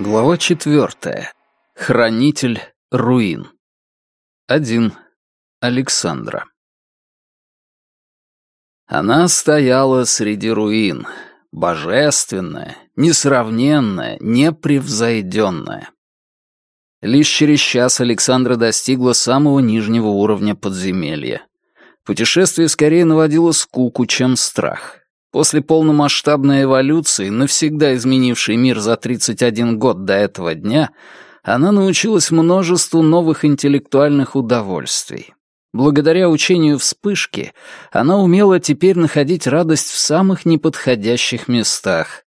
Глава четвертая. Хранитель руин. Один Александра. Она стояла среди руин, божественная, несравненная, непревзойденная. Лишь через час Александра достигла самого нижнего уровня подземелья. Путешествие скорее наводило скуку, чем страх. После полномасштабной эволюции, навсегда изменившей мир за 31 год до этого дня, она научилась множеству новых интеллектуальных удовольствий. Благодаря учению вспышки она умела теперь находить радость в самых неподходящих местах.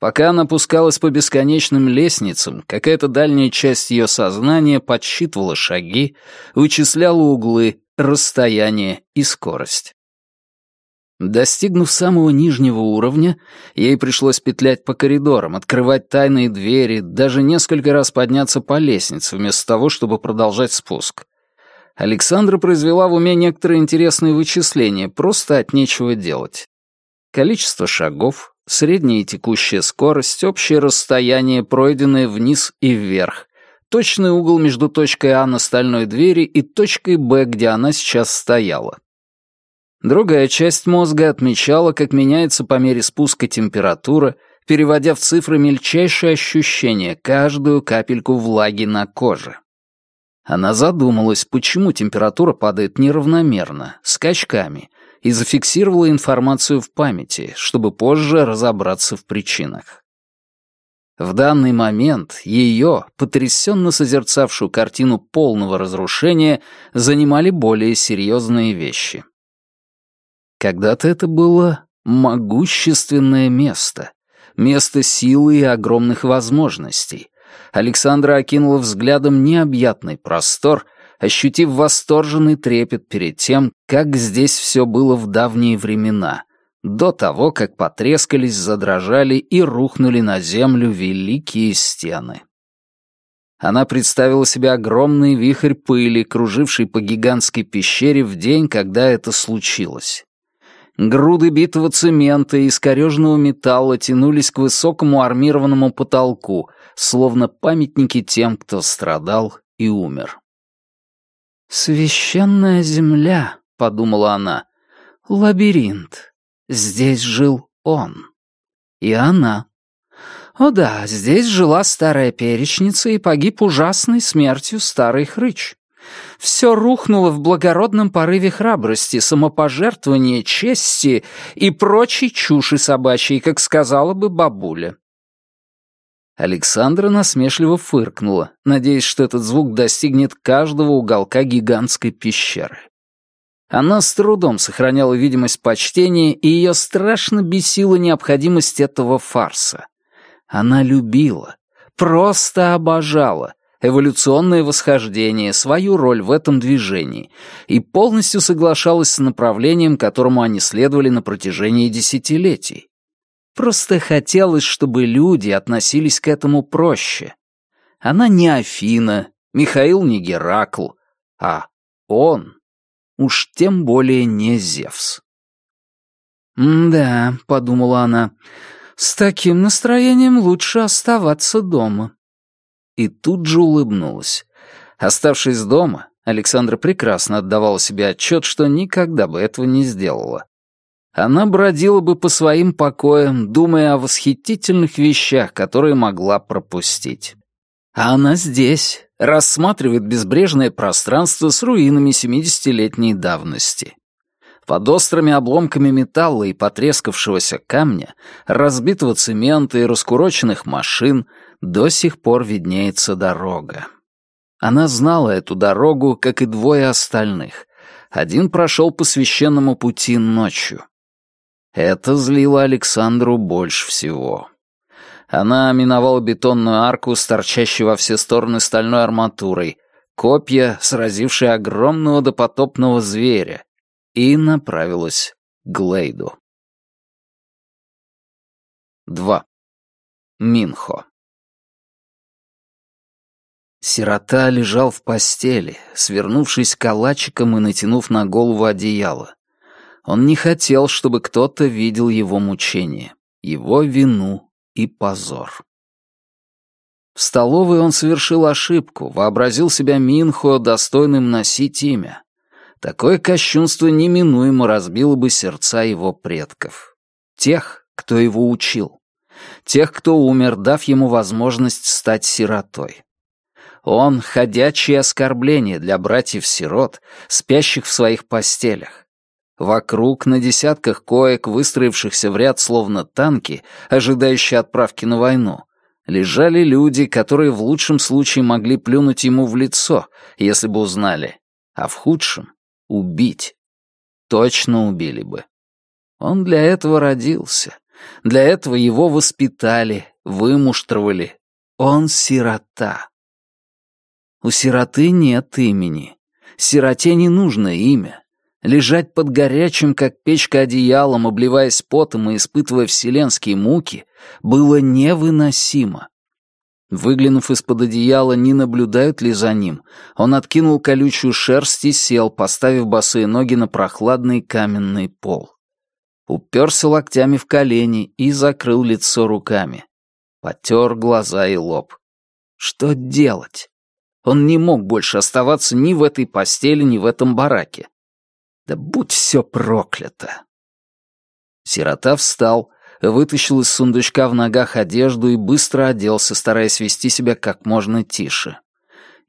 Пока она пускалась по бесконечным лестницам, какая-то дальняя часть ее сознания подсчитывала шаги, вычисляла углы, расстояние и скорость. Достигнув самого нижнего уровня, ей пришлось петлять по коридорам, открывать тайные двери, даже несколько раз подняться по лестнице, вместо того, чтобы продолжать спуск. Александра произвела в уме некоторые интересные вычисления, просто от нечего делать. Количество шагов, средняя и текущая скорость, общее расстояние, пройденное вниз и вверх, точный угол между точкой А на стальной двери и точкой Б, где она сейчас стояла. Другая часть мозга отмечала, как меняется по мере спуска температура, переводя в цифры мельчайшие ощущения, каждую капельку влаги на коже. Она задумалась, почему температура падает неравномерно, скачками, и зафиксировала информацию в памяти, чтобы позже разобраться в причинах. В данный момент ее, потрясенно созерцавшую картину полного разрушения, занимали более серьезные вещи — когда-то это было могущественное место, место силы и огромных возможностей. Александра окинула взглядом необъятный простор, ощутив восторженный трепет перед тем, как здесь все было в давние времена, до того, как потрескались, задрожали и рухнули на землю великие стены. Она представила себе огромный вихрь пыли, круживший по гигантской пещере в день, когда это случилось. Груды битого цемента и искореженного металла тянулись к высокому армированному потолку, словно памятники тем, кто страдал и умер. «Священная земля», — подумала она, — «лабиринт. Здесь жил он. И она. О да, здесь жила старая перечница и погиб ужасной смертью старый хрыч. Все рухнуло в благородном порыве храбрости, самопожертвования, чести и прочей чуши собачьей, как сказала бы бабуля. Александра насмешливо фыркнула, надеясь, что этот звук достигнет каждого уголка гигантской пещеры. Она с трудом сохраняла видимость почтения, и ее страшно бесила необходимость этого фарса. Она любила, просто обожала, эволюционное восхождение свою роль в этом движении и полностью соглашалась с направлением, которому они следовали на протяжении десятилетий. Просто хотелось, чтобы люди относились к этому проще. Она не Афина, Михаил не Геракл, а он, уж тем более не Зевс. «Да», — подумала она, — «с таким настроением лучше оставаться дома» и тут же улыбнулась. Оставшись дома, Александра прекрасно отдавала себе отчет, что никогда бы этого не сделала. Она бродила бы по своим покоям, думая о восхитительных вещах, которые могла пропустить. А она здесь, рассматривает безбрежное пространство с руинами 70-летней давности. Под острыми обломками металла и потрескавшегося камня, разбитого цемента и раскуроченных машин — до сих пор виднеется дорога. Она знала эту дорогу, как и двое остальных. Один прошел по священному пути ночью. Это злило Александру больше всего. Она миновала бетонную арку с торчащей во все стороны стальной арматурой, копья, сразившие огромного допотопного зверя, и направилась к Глейду. 2. Минхо. Сирота лежал в постели, свернувшись калачиком и натянув на голову одеяло. Он не хотел, чтобы кто-то видел его мучение, его вину и позор. В столовой он совершил ошибку, вообразил себя Минхо, достойным носить имя. Такое кощунство неминуемо разбило бы сердца его предков. Тех, кто его учил. Тех, кто умер, дав ему возможность стать сиротой. Он — ходячее оскорбление для братьев-сирот, спящих в своих постелях. Вокруг, на десятках коек, выстроившихся в ряд словно танки, ожидающие отправки на войну, лежали люди, которые в лучшем случае могли плюнуть ему в лицо, если бы узнали, а в худшем — убить. Точно убили бы. Он для этого родился. Для этого его воспитали, вымуштровали. Он сирота. У сироты нет имени. Сироте не нужно имя. Лежать под горячим, как печка, одеялом, обливаясь потом и испытывая вселенские муки, было невыносимо. Выглянув из-под одеяла, не наблюдают ли за ним, он откинул колючую шерсть и сел, поставив босые ноги на прохладный каменный пол. Уперся локтями в колени и закрыл лицо руками. Потер глаза и лоб. Что делать? Он не мог больше оставаться ни в этой постели, ни в этом бараке. Да будь все проклято! Сирота встал, вытащил из сундучка в ногах одежду и быстро оделся, стараясь вести себя как можно тише.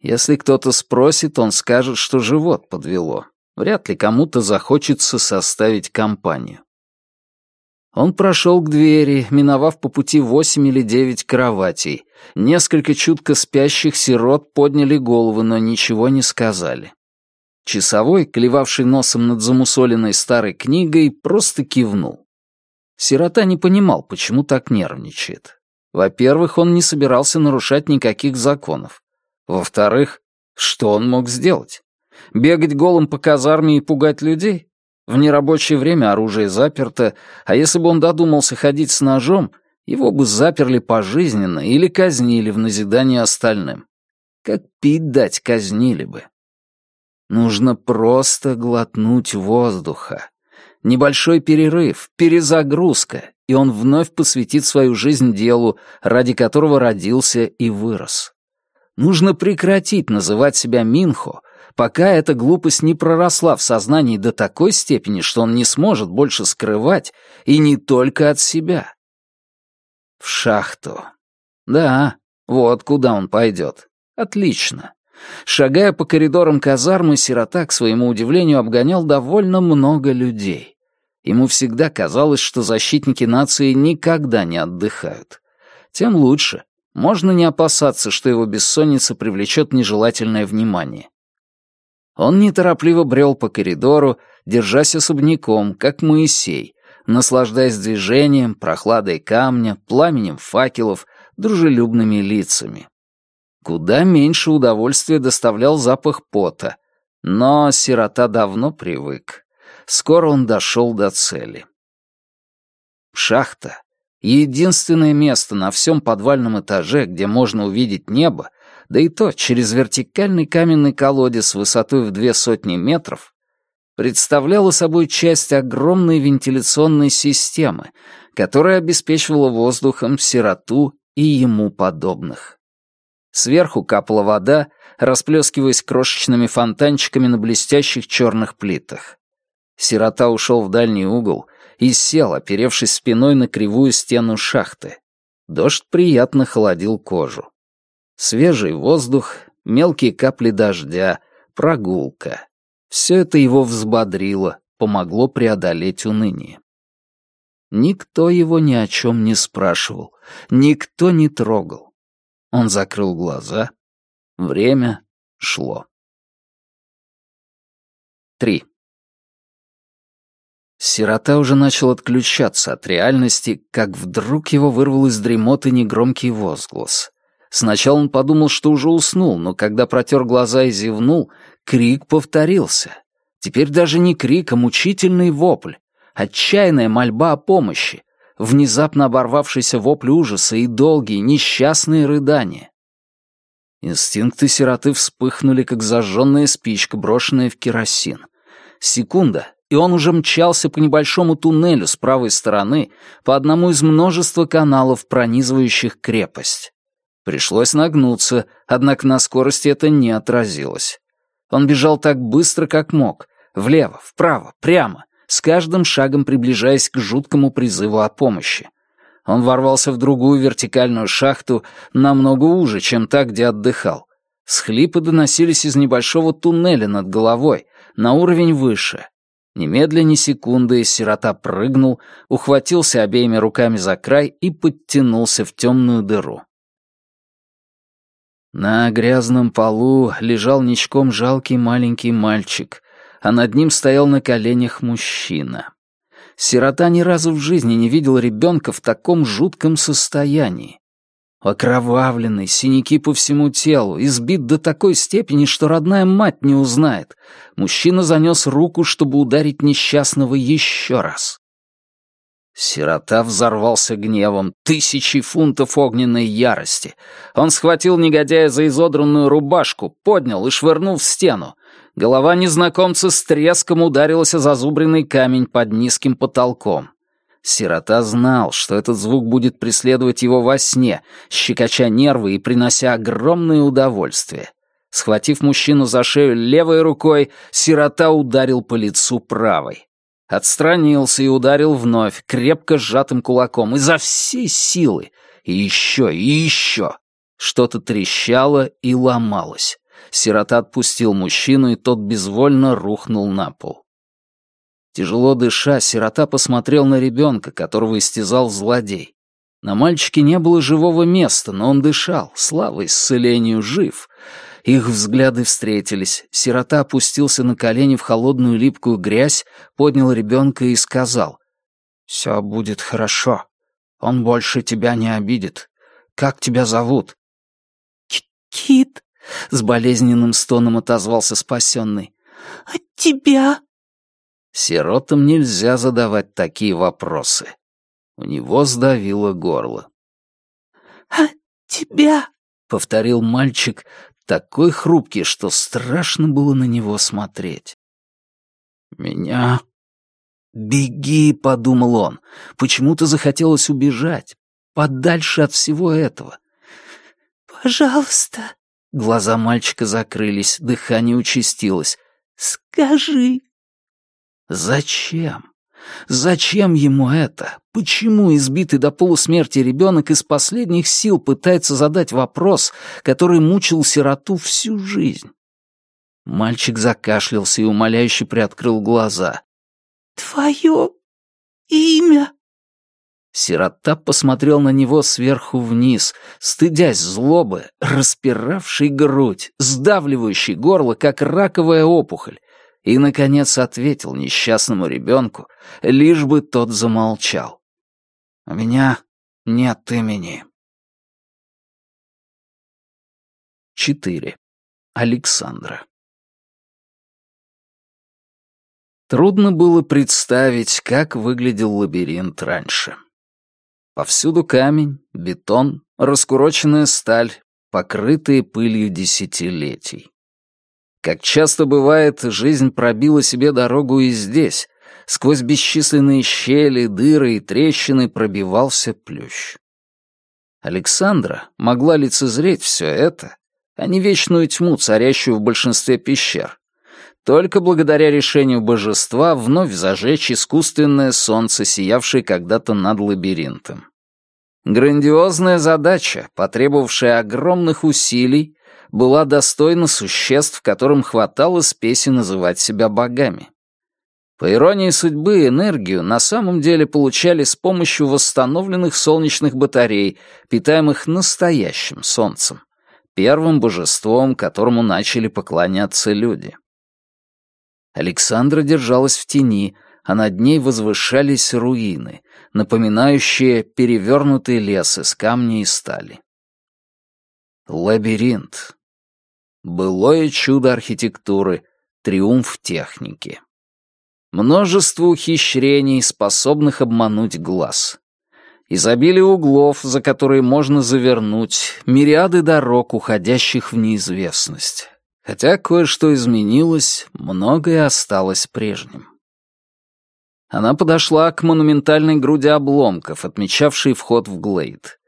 Если кто-то спросит, он скажет, что живот подвело. Вряд ли кому-то захочется составить компанию. Он прошел к двери, миновав по пути восемь или девять кроватей. Несколько чутко спящих сирот подняли головы, но ничего не сказали. Часовой, клевавший носом над замусоленной старой книгой, просто кивнул. Сирота не понимал, почему так нервничает. Во-первых, он не собирался нарушать никаких законов. Во-вторых, что он мог сделать? Бегать голым по казарме и пугать людей? В нерабочее время оружие заперто, а если бы он додумался ходить с ножом, его бы заперли пожизненно или казнили в назидание остальным. Как пить дать казнили бы. Нужно просто глотнуть воздуха. Небольшой перерыв, перезагрузка, и он вновь посвятит свою жизнь делу, ради которого родился и вырос. Нужно прекратить называть себя Минхо, пока эта глупость не проросла в сознании до такой степени, что он не сможет больше скрывать, и не только от себя. В шахту. Да, вот куда он пойдет. Отлично. Шагая по коридорам казармы, сирота, к своему удивлению, обгонял довольно много людей. Ему всегда казалось, что защитники нации никогда не отдыхают. Тем лучше. Можно не опасаться, что его бессонница привлечет нежелательное внимание. Он неторопливо брел по коридору, держась особняком, как Моисей, наслаждаясь движением, прохладой камня, пламенем факелов, дружелюбными лицами. Куда меньше удовольствия доставлял запах пота, но сирота давно привык. Скоро он дошел до цели. Шахта — единственное место на всем подвальном этаже, где можно увидеть небо, да и то через вертикальный каменный колодец высотой в две сотни метров, представляла собой часть огромной вентиляционной системы, которая обеспечивала воздухом сироту и ему подобных. Сверху капала вода, расплескиваясь крошечными фонтанчиками на блестящих черных плитах. Сирота ушел в дальний угол и сел, оперевшись спиной на кривую стену шахты. Дождь приятно холодил кожу. Свежий воздух, мелкие капли дождя, прогулка. Все это его взбодрило, помогло преодолеть уныние. Никто его ни о чем не спрашивал, никто не трогал. Он закрыл глаза. Время шло. Три. Сирота уже начал отключаться от реальности, как вдруг его вырвал из дремоты негромкий возглас. Сначала он подумал, что уже уснул, но когда протер глаза и зевнул, крик повторился. Теперь даже не крик, а мучительный вопль, отчаянная мольба о помощи, внезапно оборвавшийся вопль ужаса и долгие, несчастные рыдания. Инстинкты сироты вспыхнули, как зажженная спичка, брошенная в керосин. Секунда, и он уже мчался по небольшому туннелю с правой стороны по одному из множества каналов, пронизывающих крепость. Пришлось нагнуться, однако на скорости это не отразилось. Он бежал так быстро, как мог, влево, вправо, прямо, с каждым шагом приближаясь к жуткому призыву о помощи. Он ворвался в другую вертикальную шахту, намного уже, чем та, где отдыхал. Схлипы доносились из небольшого туннеля над головой, на уровень выше. Немедленно ни секунды сирота прыгнул, ухватился обеими руками за край и подтянулся в темную дыру. На грязном полу лежал ничком жалкий маленький мальчик, а над ним стоял на коленях мужчина. Сирота ни разу в жизни не видел ребенка в таком жутком состоянии. Окровавленный, синяки по всему телу, избит до такой степени, что родная мать не узнает. Мужчина занес руку, чтобы ударить несчастного еще раз. Сирота взорвался гневом, тысячи фунтов огненной ярости. Он схватил негодяя за изодранную рубашку, поднял и швырнул в стену. Голова незнакомца с треском ударилась о зазубренный камень под низким потолком. Сирота знал, что этот звук будет преследовать его во сне, щекоча нервы и принося огромное удовольствие. Схватив мужчину за шею левой рукой, сирота ударил по лицу правой отстранился и ударил вновь, крепко сжатым кулаком, изо всей силы. И еще, и еще. Что-то трещало и ломалось. Сирота отпустил мужчину, и тот безвольно рухнул на пол. Тяжело дыша, сирота посмотрел на ребенка, которого истязал злодей. На мальчике не было живого места, но он дышал, слава исцелению, жив. Жив. Их взгляды встретились. Сирота опустился на колени в холодную липкую грязь, поднял ребенка и сказал. «Все будет хорошо. Он больше тебя не обидит. Как тебя зовут?» «Кит», — с болезненным стоном отозвался спасенный. «От тебя?» Сиротам нельзя задавать такие вопросы. У него сдавило горло. «От тебя?» — повторил мальчик, такой хрупкий, что страшно было на него смотреть. «Меня...» «Беги!» — подумал он. Почему-то захотелось убежать. Подальше от всего этого. «Пожалуйста!» Глаза мальчика закрылись, дыхание участилось. «Скажи!» «Зачем?» Зачем ему это? Почему избитый до полусмерти ребенок из последних сил пытается задать вопрос, который мучил сироту всю жизнь? Мальчик закашлялся и умоляюще приоткрыл глаза. «Твое имя?» Сирота посмотрел на него сверху вниз, стыдясь злобы, распиравшей грудь, сдавливающей горло, как раковая опухоль, и, наконец, ответил несчастному ребенку, лишь бы тот замолчал. «У меня нет имени». 4. Александра Трудно было представить, как выглядел лабиринт раньше. Повсюду камень, бетон, раскуроченная сталь, покрытые пылью десятилетий. Как часто бывает, жизнь пробила себе дорогу и здесь. Сквозь бесчисленные щели, дыры и трещины пробивался плющ. Александра могла лицезреть все это, а не вечную тьму, царящую в большинстве пещер, только благодаря решению божества вновь зажечь искусственное солнце, сиявшее когда-то над лабиринтом. Грандиозная задача, потребовавшая огромных усилий, была достойна существ, которым хватало спеси называть себя богами. По иронии судьбы, энергию на самом деле получали с помощью восстановленных солнечных батарей, питаемых настоящим солнцем, первым божеством, которому начали поклоняться люди. Александра держалась в тени, а над ней возвышались руины, напоминающие перевернутые лес из камня и стали. Лабиринт, былое чудо архитектуры, триумф техники. Множество ухищрений, способных обмануть глаз. Изобилие углов, за которые можно завернуть, мириады дорог, уходящих в неизвестность. Хотя кое-что изменилось, многое осталось прежним. Она подошла к монументальной груди обломков, отмечавшей вход в Глейд.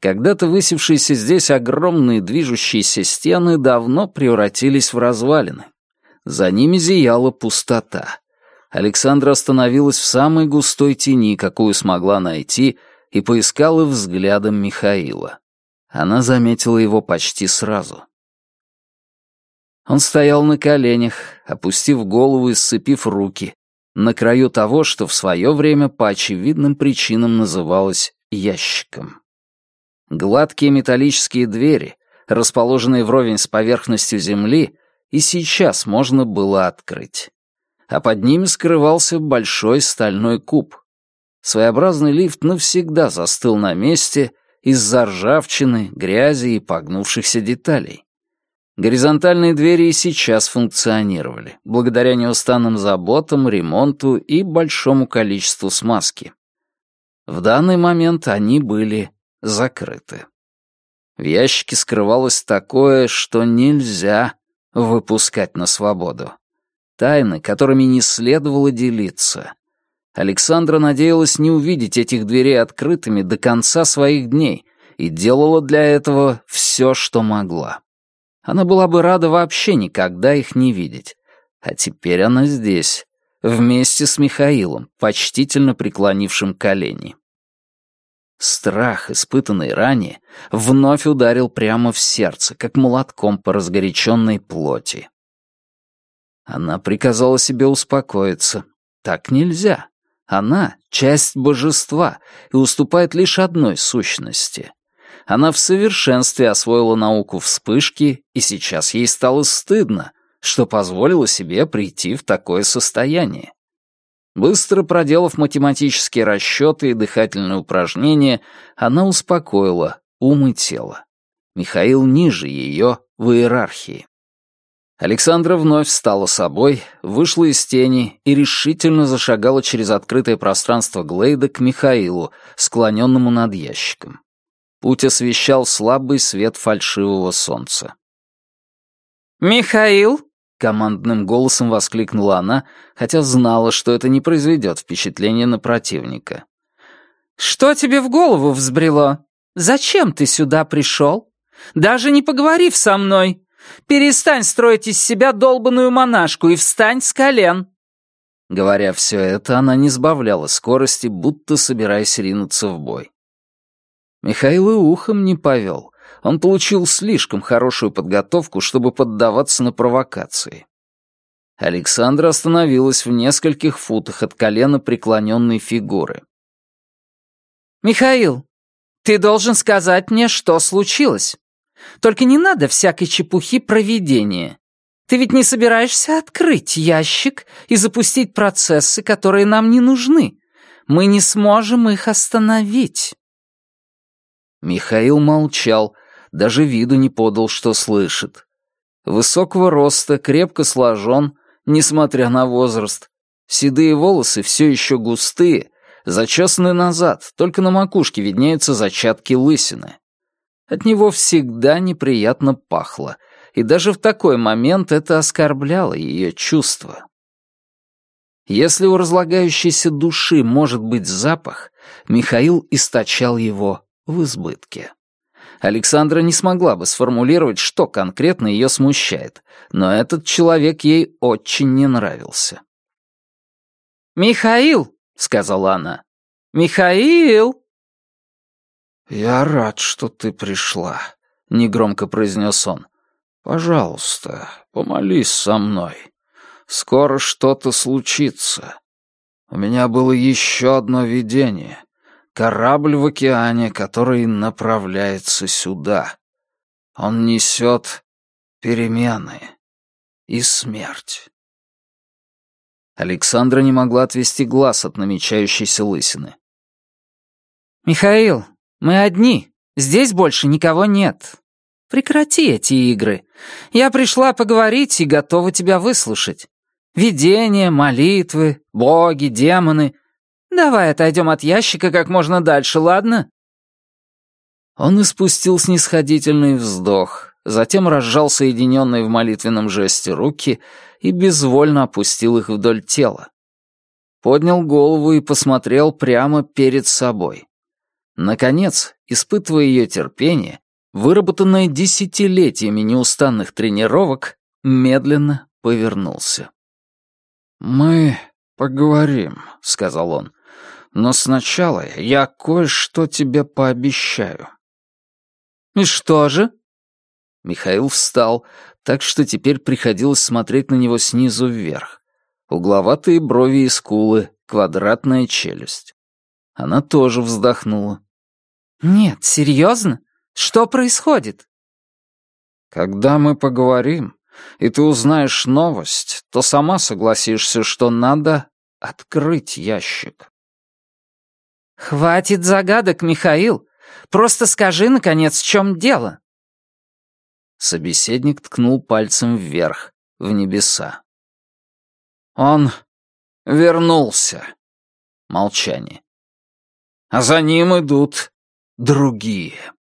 Когда-то высевшиеся здесь огромные движущиеся стены давно превратились в развалины. За ними зияла пустота. Александра остановилась в самой густой тени, какую смогла найти, и поискала взглядом Михаила. Она заметила его почти сразу. Он стоял на коленях, опустив голову и сцепив руки, на краю того, что в свое время по очевидным причинам называлось ящиком. Гладкие металлические двери, расположенные вровень с поверхностью земли, и сейчас можно было открыть. А под ними скрывался большой стальной куб. Своеобразный лифт навсегда застыл на месте из-за ржавчины, грязи и погнувшихся деталей. Горизонтальные двери и сейчас функционировали, благодаря неустанным заботам, ремонту и большому количеству смазки. В данный момент они были закрыты. В ящике скрывалось такое, что нельзя выпускать на свободу. Тайны, которыми не следовало делиться. Александра надеялась не увидеть этих дверей открытыми до конца своих дней и делала для этого все, что могла. Она была бы рада вообще никогда их не видеть. А теперь она здесь, вместе с Михаилом, почтительно преклонившим колени. Страх, испытанный ранее, вновь ударил прямо в сердце, как молотком по разгоряченной плоти. Она приказала себе успокоиться. Так нельзя. Она — часть божества и уступает лишь одной сущности. Она в совершенстве освоила науку вспышки, и сейчас ей стало стыдно, что позволила себе прийти в такое состояние. Быстро проделав математические расчеты и дыхательные упражнения, она успокоила ум и тело. Михаил ниже ее в иерархии. Александра вновь стала собой, вышла из тени и решительно зашагала через открытое пространство Глейда к Михаилу, склоненному над ящиком. Путь освещал слабый свет фальшивого солнца. «Михаил!» командным голосом воскликнула она, хотя знала, что это не произведет впечатления на противника. «Что тебе в голову взбрело? Зачем ты сюда пришел? Даже не поговорив со мной. Перестань строить из себя долбанную монашку и встань с колен!» Говоря все это, она не сбавляла скорости, будто собираясь ринуться в бой. Михаил и ухом не повел — он получил слишком хорошую подготовку, чтобы поддаваться на провокации. Александра остановилась в нескольких футах от колена преклоненной фигуры. «Михаил, ты должен сказать мне, что случилось. Только не надо всякой чепухи проведения. Ты ведь не собираешься открыть ящик и запустить процессы, которые нам не нужны. Мы не сможем их остановить». Михаил молчал, даже виду не подал, что слышит. Высокого роста, крепко сложен, несмотря на возраст. Седые волосы все еще густые, зачесаны назад, только на макушке виднеются зачатки лысины. От него всегда неприятно пахло, и даже в такой момент это оскорбляло ее чувства. Если у разлагающейся души может быть запах, Михаил источал его в избытке. Александра не смогла бы сформулировать, что конкретно ее смущает, но этот человек ей очень не нравился. «Михаил!» — сказала она. «Михаил!» «Я рад, что ты пришла», — негромко произнес он. «Пожалуйста, помолись со мной. Скоро что-то случится. У меня было еще одно видение. Корабль в океане, который направляется сюда. Он несет перемены и смерть. Александра не могла отвести глаз от намечающейся лысины. «Михаил, мы одни. Здесь больше никого нет. Прекрати эти игры. Я пришла поговорить и готова тебя выслушать. Видения, молитвы, боги, демоны — «Давай отойдем от ящика как можно дальше, ладно?» Он испустил снисходительный вздох, затем разжал соединенные в молитвенном жесте руки и безвольно опустил их вдоль тела. Поднял голову и посмотрел прямо перед собой. Наконец, испытывая ее терпение, выработанное десятилетиями неустанных тренировок, медленно повернулся. «Мы поговорим», — сказал он но сначала я кое-что тебе пообещаю». «И что же?» Михаил встал, так что теперь приходилось смотреть на него снизу вверх. Угловатые брови и скулы, квадратная челюсть. Она тоже вздохнула. «Нет, серьезно? Что происходит?» «Когда мы поговорим, и ты узнаешь новость, то сама согласишься, что надо открыть ящик». «Хватит загадок, Михаил! Просто скажи, наконец, в чем дело!» Собеседник ткнул пальцем вверх, в небеса. «Он вернулся!» Молчание. «А за ним идут другие!»